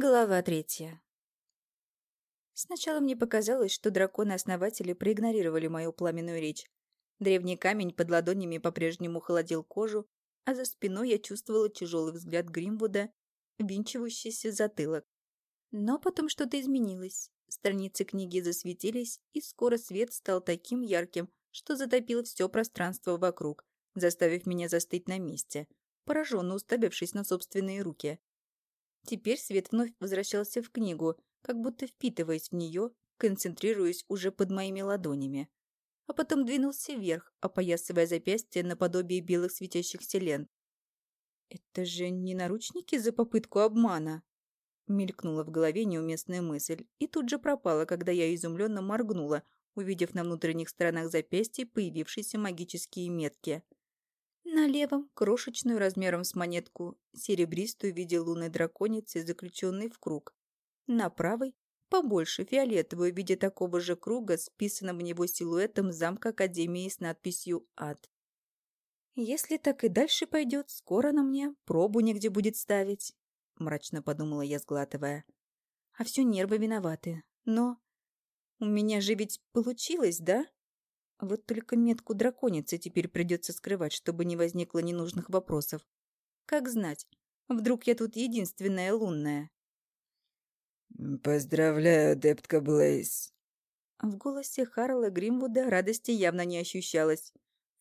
Глава третья. Сначала мне показалось, что драконы-основатели проигнорировали мою пламенную речь. Древний камень под ладонями по-прежнему холодил кожу, а за спиной я чувствовала тяжелый взгляд Гримвуда, винчивающийся затылок. Но потом что-то изменилось. Страницы книги засветились, и скоро свет стал таким ярким, что затопил все пространство вокруг, заставив меня застыть на месте, пораженно уставившись на собственные руки. Теперь свет вновь возвращался в книгу, как будто впитываясь в нее, концентрируясь уже под моими ладонями. А потом двинулся вверх, опоясывая запястье наподобие белых светящихся лент. «Это же не наручники за попытку обмана?» Мелькнула в голове неуместная мысль и тут же пропала, когда я изумленно моргнула, увидев на внутренних сторонах запястья появившиеся магические метки – на левом – крошечную размером с монетку, серебристую в виде лунной драконицы, заключенной в круг. На правой – побольше, фиолетовую в виде такого же круга, списанным в него силуэтом замка Академии с надписью «Ад». «Если так и дальше пойдет, скоро на мне пробу негде будет ставить», – мрачно подумала я, сглатывая. «А все нервы виноваты. Но у меня же ведь получилось, да?» Вот только метку драконицы теперь придется скрывать, чтобы не возникло ненужных вопросов. Как знать, вдруг я тут единственная лунная. «Поздравляю, Дептка Блейз!» В голосе Харла Гримвуда радости явно не ощущалось.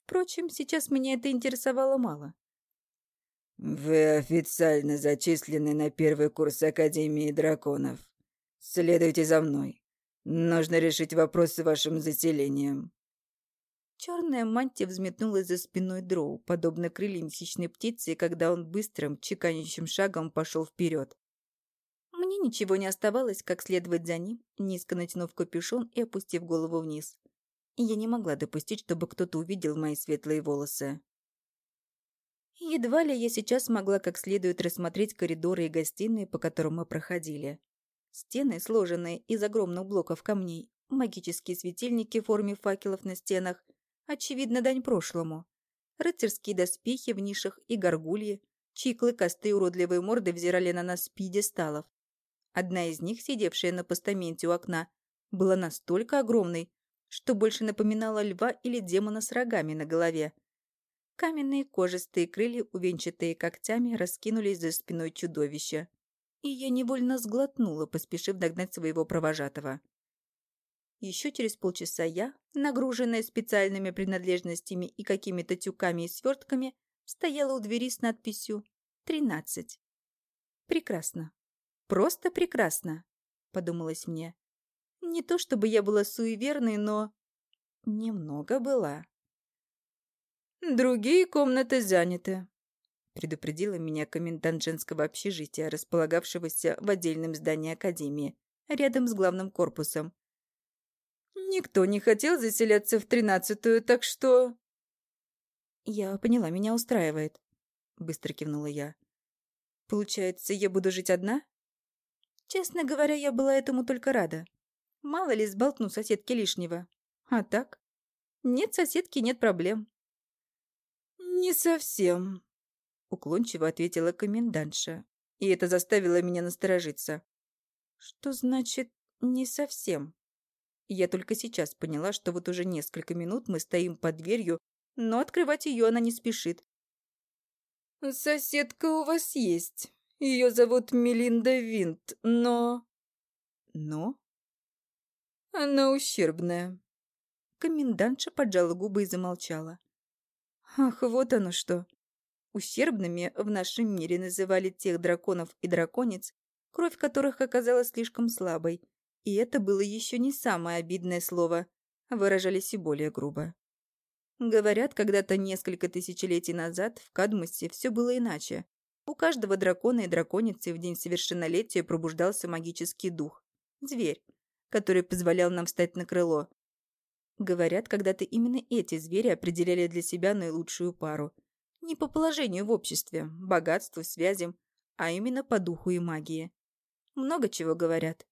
Впрочем, сейчас меня это интересовало мало. «Вы официально зачислены на первый курс Академии драконов. Следуйте за мной. Нужно решить вопрос с вашим заселением». Черная мантия взметнулась за спиной дроу, подобно крыльям хищной птицы, когда он быстрым, чеканящим шагом пошел вперед. Мне ничего не оставалось, как следовать за ним, низко натянув капюшон и опустив голову вниз. я не могла допустить, чтобы кто-то увидел мои светлые волосы. Едва ли я сейчас могла как следует рассмотреть коридоры и гостиные, по которым мы проходили. Стены, сложенные из огромных блоков камней, магические светильники в форме факелов на стенах – Очевидно, дань прошлому. Рыцарские доспехи в нишах и горгульи, чьи клыкастые уродливые морды взирали на нас с пьедесталов. Одна из них, сидевшая на постаменте у окна, была настолько огромной, что больше напоминала льва или демона с рогами на голове. Каменные кожистые крылья, увенчатые когтями, раскинулись за спиной чудовища. И я невольно сглотнула, поспешив догнать своего провожатого. Еще через полчаса я, нагруженная специальными принадлежностями и какими-то тюками и свертками, стояла у двери с надписью «Тринадцать». «Прекрасно. Просто прекрасно», — подумалось мне. Не то чтобы я была суеверной, но... Немного была. «Другие комнаты заняты», — предупредила меня комендант женского общежития, располагавшегося в отдельном здании Академии, рядом с главным корпусом, Никто не хотел заселяться в тринадцатую, так что...» «Я поняла, меня устраивает», — быстро кивнула я. «Получается, я буду жить одна?» Честно говоря, я была этому только рада. Мало ли сболтну соседки лишнего. А так? Нет соседки, нет проблем. «Не совсем», — уклончиво ответила комендантша. И это заставило меня насторожиться. «Что значит «не совсем»?» Я только сейчас поняла, что вот уже несколько минут мы стоим под дверью, но открывать ее она не спешит. «Соседка у вас есть. Ее зовут Мелинда Винт, но...» «Но?» «Она ущербная». Комендантша поджала губы и замолчала. «Ах, вот оно что!» Ущербными в нашем мире называли тех драконов и драконец, кровь которых оказалась слишком слабой, и это было еще не самое обидное слово, выражались и более грубо. Говорят, когда-то несколько тысячелетий назад в Кадмусе все было иначе. У каждого дракона и драконицы в день совершеннолетия пробуждался магический дух – зверь, который позволял нам встать на крыло. Говорят, когда-то именно эти звери определяли для себя наилучшую пару. Не по положению в обществе, богатству, связям, а именно по духу и магии. Много чего говорят.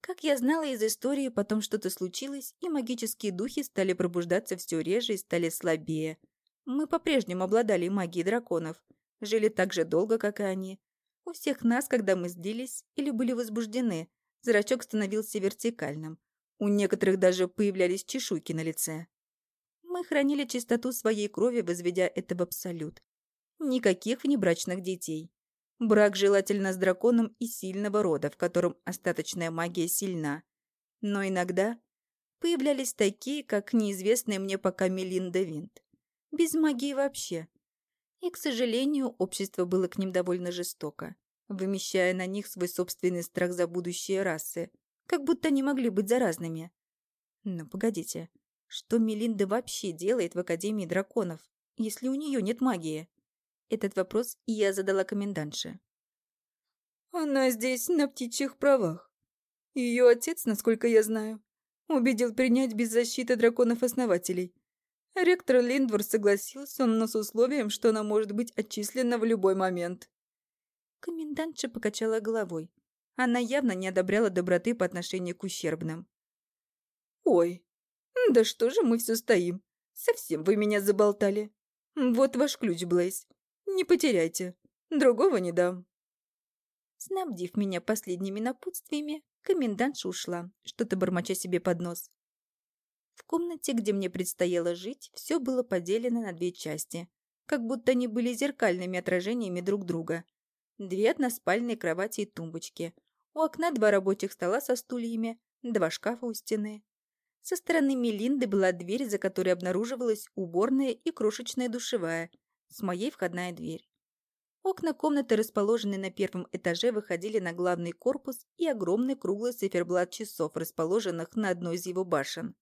Как я знала из истории, потом что-то случилось, и магические духи стали пробуждаться все реже и стали слабее. Мы по-прежнему обладали магией драконов, жили так же долго, как и они. У всех нас, когда мы злились или были возбуждены, зрачок становился вертикальным. У некоторых даже появлялись чешуйки на лице. Мы хранили чистоту своей крови, возведя это в абсолют. Никаких внебрачных детей. Брак желательно с драконом из сильного рода, в котором остаточная магия сильна. Но иногда появлялись такие, как неизвестная мне пока Мелинда Винт. Без магии вообще. И, к сожалению, общество было к ним довольно жестоко, вымещая на них свой собственный страх за будущее расы, как будто они могли быть заразными. Но погодите, что Мелинда вообще делает в Академии драконов, если у нее нет магии? Этот вопрос я задала комендантше. Она здесь на птичьих правах. Ее отец, насколько я знаю, убедил принять без защиты драконов-основателей. Ректор Линдвор согласился, но с условием, что она может быть отчислена в любой момент. Комендантша покачала головой. Она явно не одобряла доброты по отношению к ущербным. «Ой, да что же мы все стоим? Совсем вы меня заболтали. Вот ваш ключ, Блейз. Не потеряйте. Другого не дам». Снабдив меня последними напутствиями, комендантша ушла, что-то бормоча себе под нос. В комнате, где мне предстояло жить, все было поделено на две части, как будто они были зеркальными отражениями друг друга. Две односпальные кровати и тумбочки. У окна два рабочих стола со стульями, два шкафа у стены. Со стороны Мелинды была дверь, за которой обнаруживалась уборная и крошечная душевая, с моей входная дверь. Окна комнаты, расположенные на первом этаже, выходили на главный корпус и огромный круглый циферблат часов, расположенных на одной из его башен.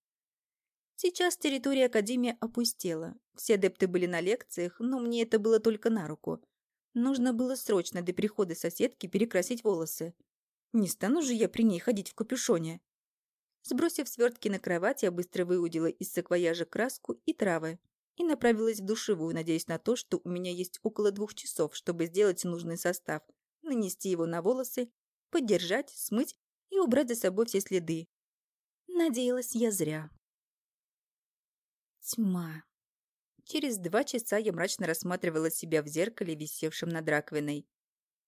Сейчас территория Академии опустела. Все адепты были на лекциях, но мне это было только на руку. Нужно было срочно до прихода соседки перекрасить волосы. Не стану же я при ней ходить в капюшоне. Сбросив свертки на кровать, я быстро выудила из саквояжа краску и травы и направилась в душевую, надеясь на то, что у меня есть около двух часов, чтобы сделать нужный состав, нанести его на волосы, поддержать, смыть и убрать за собой все следы. Надеялась я зря. Тьма. Через два часа я мрачно рассматривала себя в зеркале, висевшем над раковиной.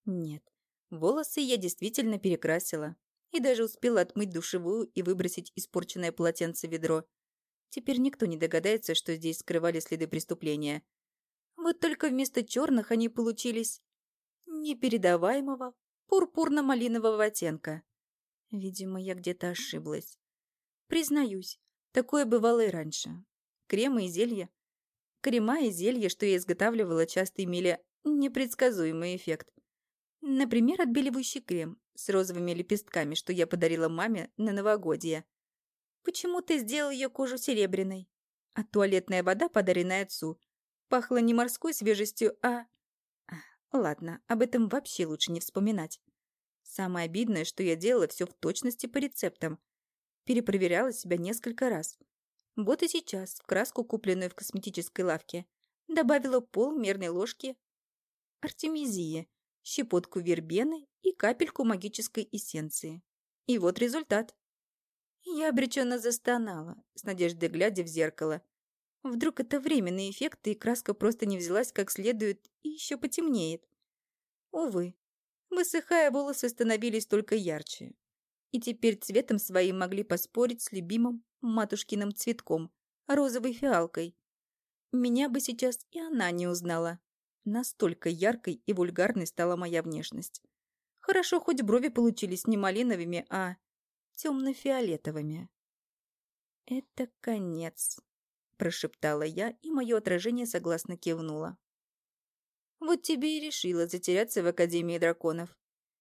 Нет, волосы я действительно перекрасила. И даже успела отмыть душевую и выбросить испорченное полотенце в ведро. Теперь никто не догадается, что здесь скрывали следы преступления. Вот только вместо черных они получились непередаваемого пурпурно-малинового оттенка. Видимо, я где-то ошиблась. Признаюсь, такое бывало и раньше. Кремы и зелья. Крема и зелья, что я изготавливала, часто имели непредсказуемый эффект. Например, отбеливающий крем с розовыми лепестками, что я подарила маме на новогодие. Почему ты сделал ее кожу серебряной? А туалетная вода, подаренная отцу, пахла не морской свежестью, а... Ладно, об этом вообще лучше не вспоминать. Самое обидное, что я делала все в точности по рецептам. Перепроверяла себя несколько раз. Вот и сейчас, в краску, купленную в косметической лавке, добавила пол мерной ложки артемизии, щепотку вербены и капельку магической эссенции. И вот результат. Я обреченно застонала, с надеждой глядя в зеркало. Вдруг это временный эффект, и краска просто не взялась как следует и еще потемнеет. Увы, высыхая, волосы становились только ярче. И теперь цветом своим могли поспорить с любимым матушкиным цветком, розовой фиалкой. Меня бы сейчас и она не узнала. Настолько яркой и вульгарной стала моя внешность. Хорошо, хоть брови получились не малиновыми, а темно-фиолетовыми. «Это конец», – прошептала я, и мое отражение согласно кивнуло. «Вот тебе и решила затеряться в Академии драконов.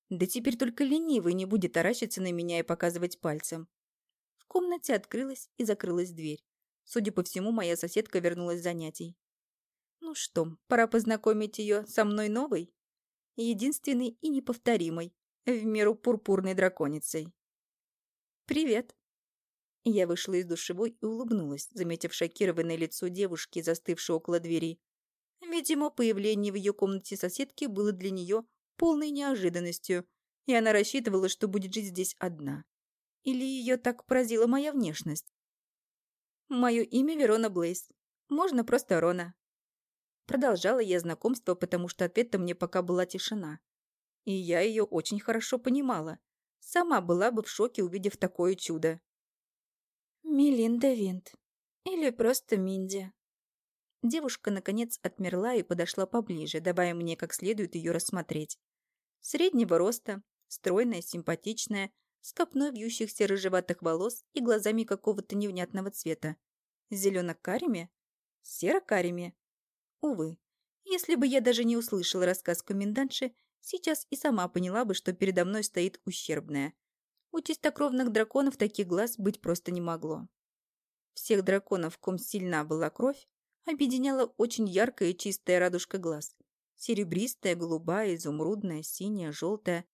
Да теперь только ленивый не будет таращиться на меня и показывать пальцем. В комнате открылась и закрылась дверь. Судя по всему, моя соседка вернулась с занятий. Ну что, пора познакомить ее со мной новой? Единственной и неповторимой, в меру пурпурной драконицей. «Привет!» Я вышла из душевой и улыбнулась, заметив шокированное лицо девушки, застывшей около двери. Видимо, появление в ее комнате соседки было для нее полной неожиданностью, и она рассчитывала, что будет жить здесь одна. Или ее так поразила моя внешность? Мое имя Верона Блейс. Можно просто Рона. Продолжала я знакомство, потому что ответом мне пока была тишина. И я ее очень хорошо понимала. Сама была бы в шоке, увидев такое чудо. Мелинда Винт. Или просто Минди. Девушка, наконец, отмерла и подошла поближе, давая мне как следует ее рассмотреть. Среднего роста, стройная, симпатичная, с копной вьющихся рыжеватых волос и глазами какого-то невнятного цвета. Зелено-карими? Серо-карими? Увы, если бы я даже не услышала рассказ комендантши, сейчас и сама поняла бы, что передо мной стоит ущербная. У чистокровных драконов таких глаз быть просто не могло. Всех драконов, ком сильна была кровь, объединяла очень яркая и чистая радужка глаз. Серебристая, голубая, изумрудная, синяя, желтая.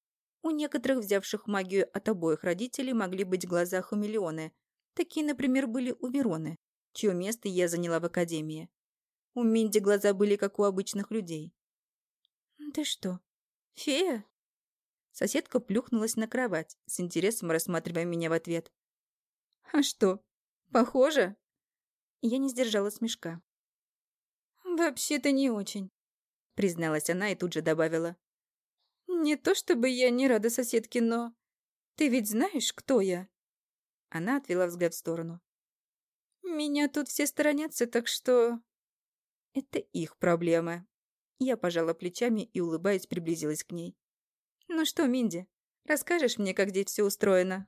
У некоторых, взявших магию от обоих родителей, могли быть глаза хамелеоны. Такие, например, были у Вероны, чье место я заняла в академии. У Минди глаза были, как у обычных людей. «Ты что, фея?» Соседка плюхнулась на кровать, с интересом рассматривая меня в ответ. «А что, похоже?» Я не сдержала смешка. «Вообще-то не очень», — призналась она и тут же добавила. «Не то чтобы я не рада соседке, но... Ты ведь знаешь, кто я?» Она отвела взгляд в сторону. «Меня тут все сторонятся, так что...» «Это их проблемы». Я пожала плечами и, улыбаясь, приблизилась к ней. «Ну что, Минди, расскажешь мне, как здесь все устроено?»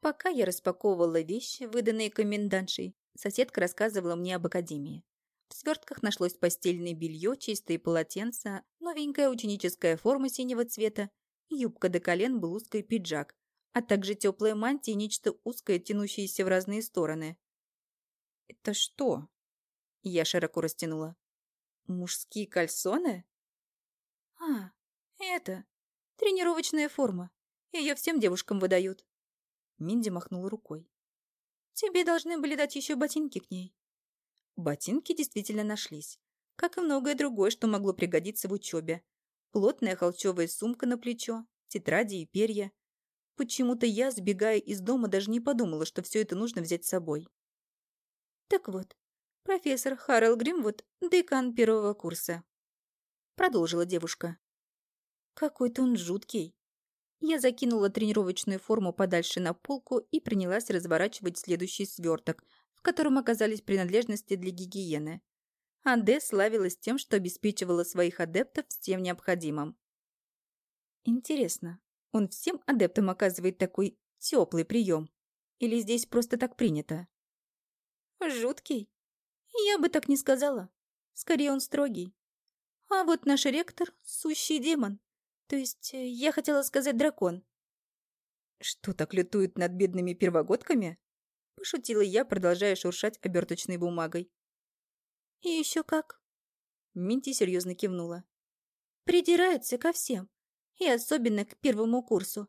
Пока я распаковывала вещи, выданные комендантшей, соседка рассказывала мне об академии. В свертках нашлось постельное белье, чистые полотенца, новенькая ученическая форма синего цвета, юбка до колен, блузка и пиджак, а также теплая мантия и нечто узкое, тянущееся в разные стороны. «Это что?» Я широко растянула. «Мужские кальсоны?» «А, это... Тренировочная форма. Ее всем девушкам выдают». Минди махнула рукой. «Тебе должны были дать еще ботинки к ней». Ботинки действительно нашлись, как и многое другое, что могло пригодиться в учебе. Плотная холчевая сумка на плечо, тетради и перья. Почему-то я, сбегая из дома, даже не подумала, что все это нужно взять с собой. Так вот, профессор Харрел Гримвуд, декан первого курса. Продолжила девушка. Какой-то он жуткий. Я закинула тренировочную форму подальше на полку и принялась разворачивать следующий сверток, в котором оказались принадлежности для гигиены. Анде славилась тем, что обеспечивала своих адептов всем необходимым. Интересно, он всем адептам оказывает такой теплый прием? Или здесь просто так принято? Жуткий? Я бы так не сказала. Скорее, он строгий. А вот наш ректор — сущий демон. То есть, э, я хотела сказать дракон. Что так летует над бедными первогодками? Пошутила я, продолжая шуршать оберточной бумагой. «И еще как!» Минти серьезно кивнула. «Придирается ко всем, и особенно к первому курсу.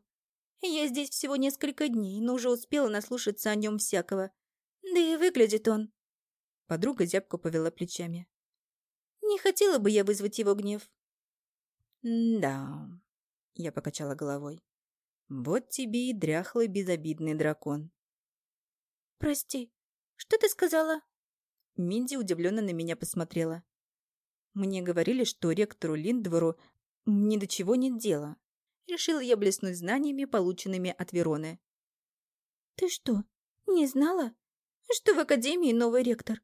Я здесь всего несколько дней, но уже успела наслушаться о нем всякого. Да и выглядит он...» Подруга зябко повела плечами. «Не хотела бы я вызвать его гнев». «Да...» Я покачала головой. «Вот тебе и дряхлый безобидный дракон. «Прости, что ты сказала?» Минди удивленно на меня посмотрела. Мне говорили, что ректору Линдвору ни до чего нет дела. Решила я блеснуть знаниями, полученными от Вероны. «Ты что, не знала, что в Академии новый ректор?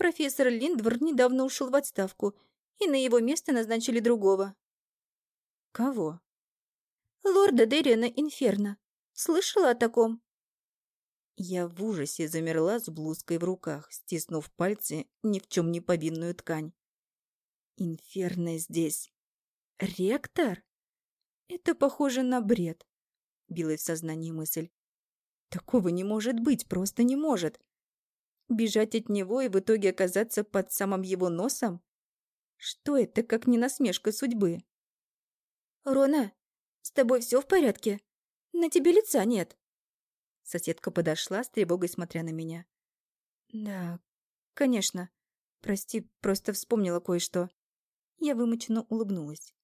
Профессор Линдвор недавно ушел в отставку, и на его место назначили другого». «Кого?» «Лорда Дериана Инферно. Слышала о таком?» Я в ужасе замерла с блузкой в руках, стиснув пальцы ни в чем не повинную ткань. Инферно здесь. Ректор? Это похоже на бред, билась в сознании мысль. Такого не может быть, просто не может. Бежать от него и в итоге оказаться под самым его носом? Что это, как не насмешка судьбы? «Рона, с тобой все в порядке? На тебе лица нет». Соседка подошла, с тревогой смотря на меня. «Да, конечно. Прости, просто вспомнила кое-что». Я вымученно улыбнулась.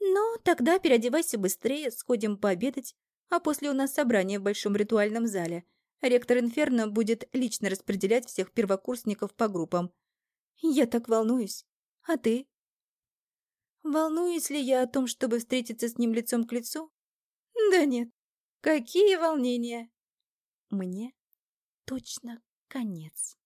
«Ну, тогда переодевайся быстрее, сходим пообедать, а после у нас собрание в большом ритуальном зале. Ректор Инферно будет лично распределять всех первокурсников по группам. Я так волнуюсь. А ты?» Волнуюсь ли я о том, чтобы встретиться с ним лицом к лицу? Да нет. Какие волнения! Мне точно конец.